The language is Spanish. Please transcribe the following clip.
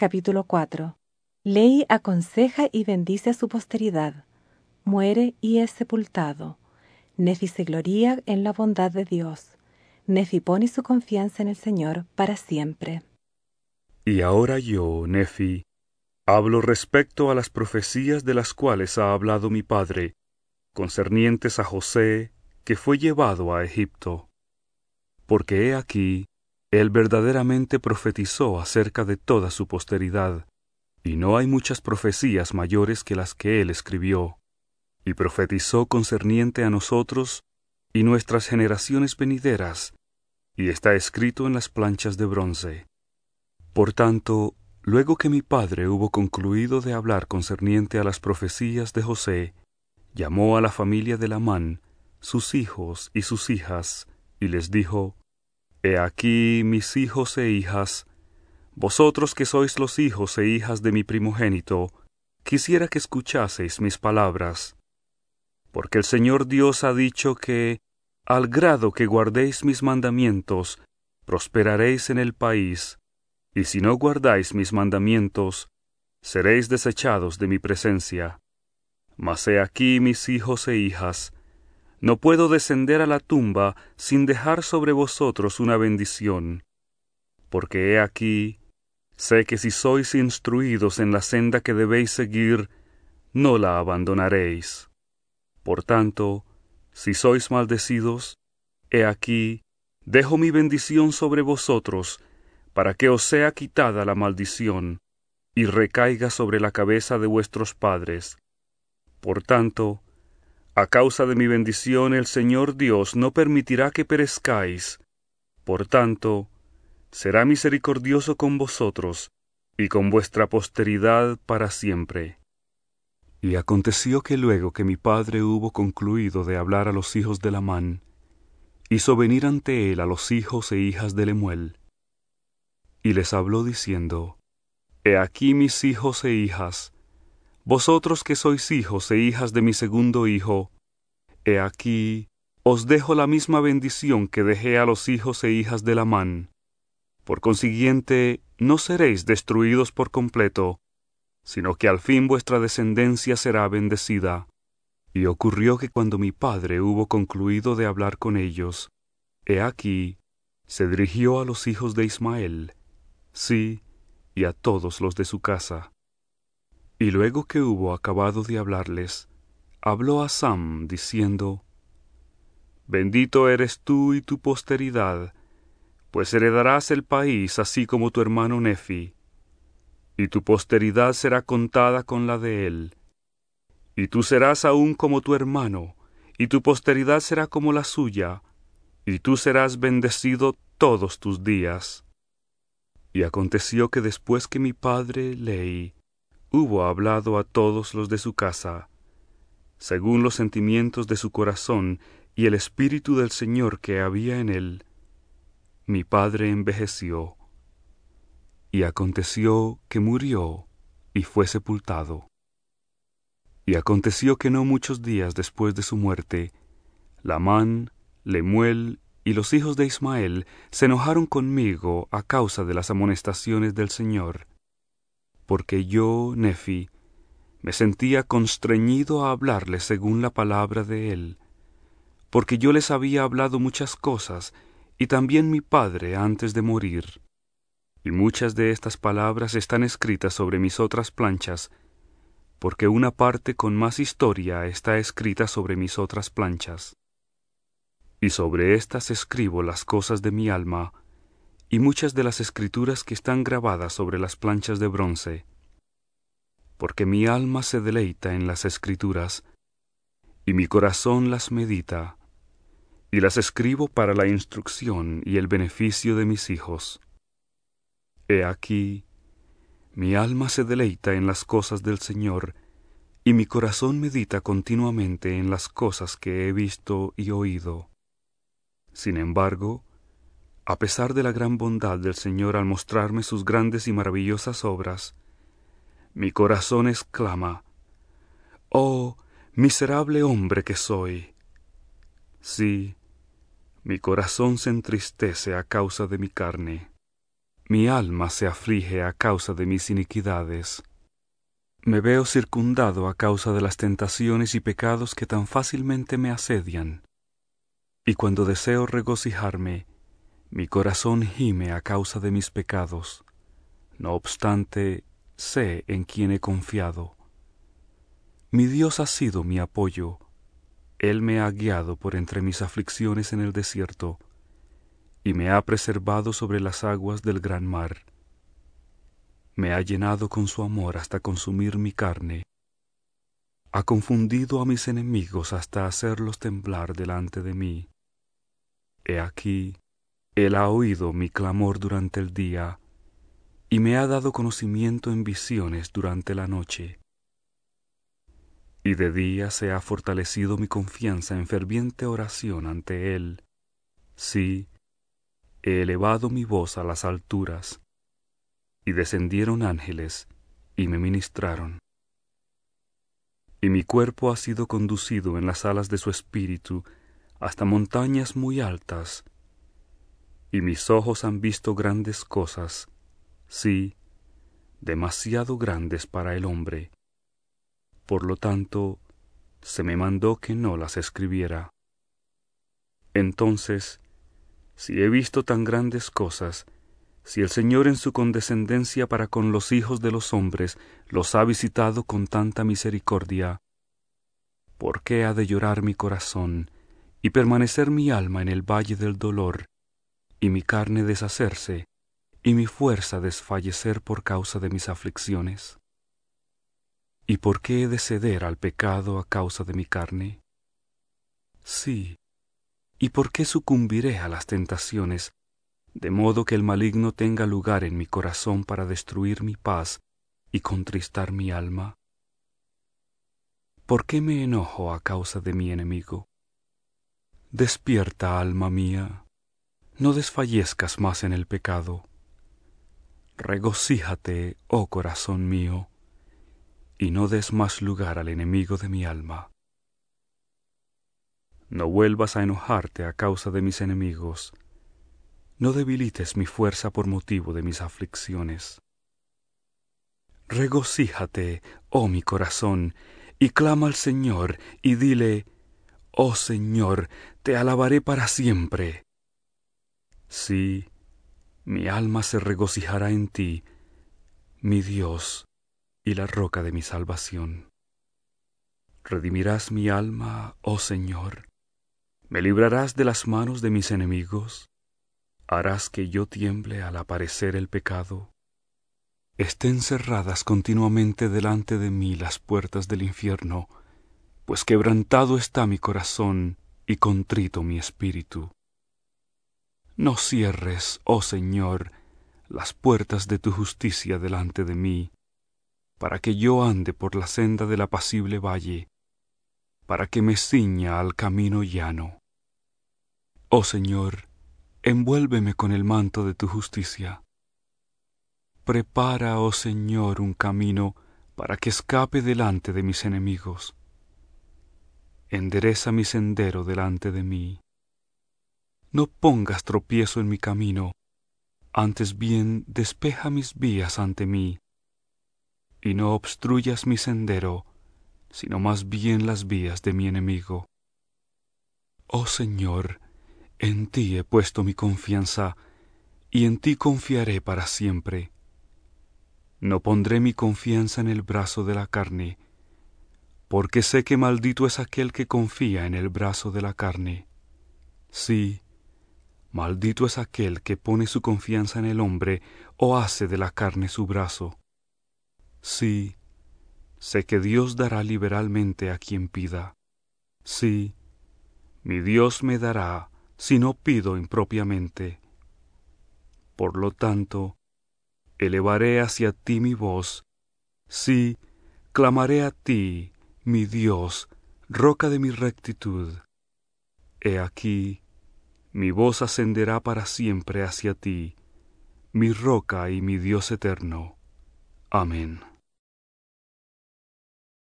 Capítulo 4. Ley aconseja y bendice a su posteridad. Muere y es sepultado. Nefi se gloría en la bondad de Dios. Nefi pone su confianza en el Señor para siempre. Y ahora yo, Nefi, hablo respecto a las profecías de las cuales ha hablado mi padre, concernientes a José, que fue llevado a Egipto. Porque he aquí, él verdaderamente profetizó acerca de toda su posteridad, y no hay muchas profecías mayores que las que él escribió, y profetizó concerniente a nosotros y nuestras generaciones venideras, y está escrito en las planchas de bronce. Por tanto, luego que mi padre hubo concluido de hablar concerniente a las profecías de José, llamó a la familia de Lamán, sus hijos y sus hijas, y les dijo, He aquí mis hijos e hijas, vosotros que sois los hijos e hijas de mi primogénito, quisiera que escuchaseis mis palabras. Porque el Señor Dios ha dicho que, al grado que guardéis mis mandamientos, prosperaréis en el país, y si no guardáis mis mandamientos, seréis desechados de mi presencia. Mas he aquí mis hijos e hijas, no puedo descender a la tumba sin dejar sobre vosotros una bendición. Porque he aquí, sé que si sois instruidos en la senda que debéis seguir, no la abandonaréis. Por tanto, si sois maldecidos, he aquí, dejo mi bendición sobre vosotros, para que os sea quitada la maldición, y recaiga sobre la cabeza de vuestros padres. Por tanto, a causa de mi bendición el Señor Dios no permitirá que perezcáis. Por tanto, será misericordioso con vosotros y con vuestra posteridad para siempre. Y aconteció que luego que mi padre hubo concluido de hablar a los hijos de Lamán, hizo venir ante él a los hijos e hijas de Lemuel, y les habló diciendo, He aquí mis hijos e hijas, vosotros que sois hijos e hijas de mi segundo hijo, he aquí, os dejo la misma bendición que dejé a los hijos e hijas de Lamán. Por consiguiente, no seréis destruidos por completo, sino que al fin vuestra descendencia será bendecida. Y ocurrió que cuando mi padre hubo concluido de hablar con ellos, he aquí, se dirigió a los hijos de Ismael, sí, y a todos los de su casa y luego que hubo acabado de hablarles, habló a Sam, diciendo, Bendito eres tú y tu posteridad, pues heredarás el país así como tu hermano Nefi, y tu posteridad será contada con la de él. Y tú serás aún como tu hermano, y tu posteridad será como la suya, y tú serás bendecido todos tus días. Y aconteció que después que mi padre leí, hubo hablado a todos los de su casa, según los sentimientos de su corazón y el espíritu del Señor que había en él, mi padre envejeció, y aconteció que murió y fue sepultado. Y aconteció que no muchos días después de su muerte, Lamán, Lemuel y los hijos de Ismael se enojaron conmigo a causa de las amonestaciones del Señor, porque yo, Nefi, me sentía constreñido a hablarles según la palabra de él, porque yo les había hablado muchas cosas, y también mi padre antes de morir. Y muchas de estas palabras están escritas sobre mis otras planchas, porque una parte con más historia está escrita sobre mis otras planchas. Y sobre éstas escribo las cosas de mi alma, y muchas de las escrituras que están grabadas sobre las planchas de bronce, porque mi alma se deleita en las escrituras, y mi corazón las medita, y las escribo para la instrucción y el beneficio de mis hijos. He aquí, mi alma se deleita en las cosas del Señor, y mi corazón medita continuamente en las cosas que he visto y oído. Sin embargo, a pesar de la gran bondad del Señor al mostrarme sus grandes y maravillosas obras, mi corazón exclama, Oh, miserable hombre que soy. Sí, mi corazón se entristece a causa de mi carne. Mi alma se aflige a causa de mis iniquidades. Me veo circundado a causa de las tentaciones y pecados que tan fácilmente me asedian. Y cuando deseo regocijarme, mi corazón gime a causa de mis pecados. No obstante, sé en quién he confiado. Mi Dios ha sido mi apoyo. Él me ha guiado por entre mis aflicciones en el desierto y me ha preservado sobre las aguas del gran mar. Me ha llenado con su amor hasta consumir mi carne. Ha confundido a mis enemigos hasta hacerlos temblar delante de mí. He aquí, Él ha oído mi clamor durante el día, y me ha dado conocimiento en visiones durante la noche. Y de día se ha fortalecido mi confianza en ferviente oración ante Él. Sí, he elevado mi voz a las alturas, y descendieron ángeles y me ministraron. Y mi cuerpo ha sido conducido en las alas de su espíritu hasta montañas muy altas, y mis ojos han visto grandes cosas, sí, demasiado grandes para el hombre. Por lo tanto, se me mandó que no las escribiera. Entonces si he visto tan grandes cosas, si el Señor en su condescendencia para con los hijos de los hombres los ha visitado con tanta misericordia, ¿por qué ha de llorar mi corazón y permanecer mi alma en el valle del dolor, y mi carne deshacerse, y mi fuerza desfallecer por causa de mis aflicciones? ¿Y por qué he de ceder al pecado a causa de mi carne? Sí, ¿Y por qué sucumbiré a las tentaciones, de modo que el maligno tenga lugar en mi corazón para destruir mi paz y contristar mi alma? ¿Por qué me enojo a causa de mi enemigo? Despierta, alma mía, no desfallezcas más en el pecado. Regocíjate, oh corazón mío, y no des más lugar al enemigo de mi alma. No vuelvas a enojarte a causa de mis enemigos. No debilites mi fuerza por motivo de mis aflicciones. Regocíjate, oh mi corazón, y clama al Señor, y dile, Oh Señor, te alabaré para siempre. Sí, mi alma se regocijará en ti, mi Dios y la roca de mi salvación. Redimirás mi alma, oh Señor, ¿Me librarás de las manos de mis enemigos? ¿Harás que yo tiemble al aparecer el pecado? Estén cerradas continuamente delante de mí las puertas del infierno, pues quebrantado está mi corazón y contrito mi espíritu. No cierres, oh Señor, las puertas de tu justicia delante de mí, para que yo ande por la senda del apacible valle, para que me ciña al camino llano. Oh Señor, envuélveme con el manto de tu justicia. Prepara, oh Señor, un camino para que escape delante de mis enemigos. Endereza mi sendero delante de mí. No pongas tropiezo en mi camino, antes bien despeja mis vías ante mí, y no obstruyas mi sendero, sino más bien las vías de mi enemigo. Oh Señor, en ti he puesto mi confianza, y en ti confiaré para siempre. No pondré mi confianza en el brazo de la carne, porque sé que maldito es aquel que confía en el brazo de la carne. Sí, maldito es aquel que pone su confianza en el hombre o hace de la carne su brazo. Sí, sé que Dios dará liberalmente a quien pida. Sí, mi Dios me dará si no pido impropiamente. Por lo tanto, elevaré hacia ti mi voz, sí, clamaré a ti, mi Dios, roca de mi rectitud. He aquí, mi voz ascenderá para siempre hacia ti, mi roca y mi Dios eterno. Amén.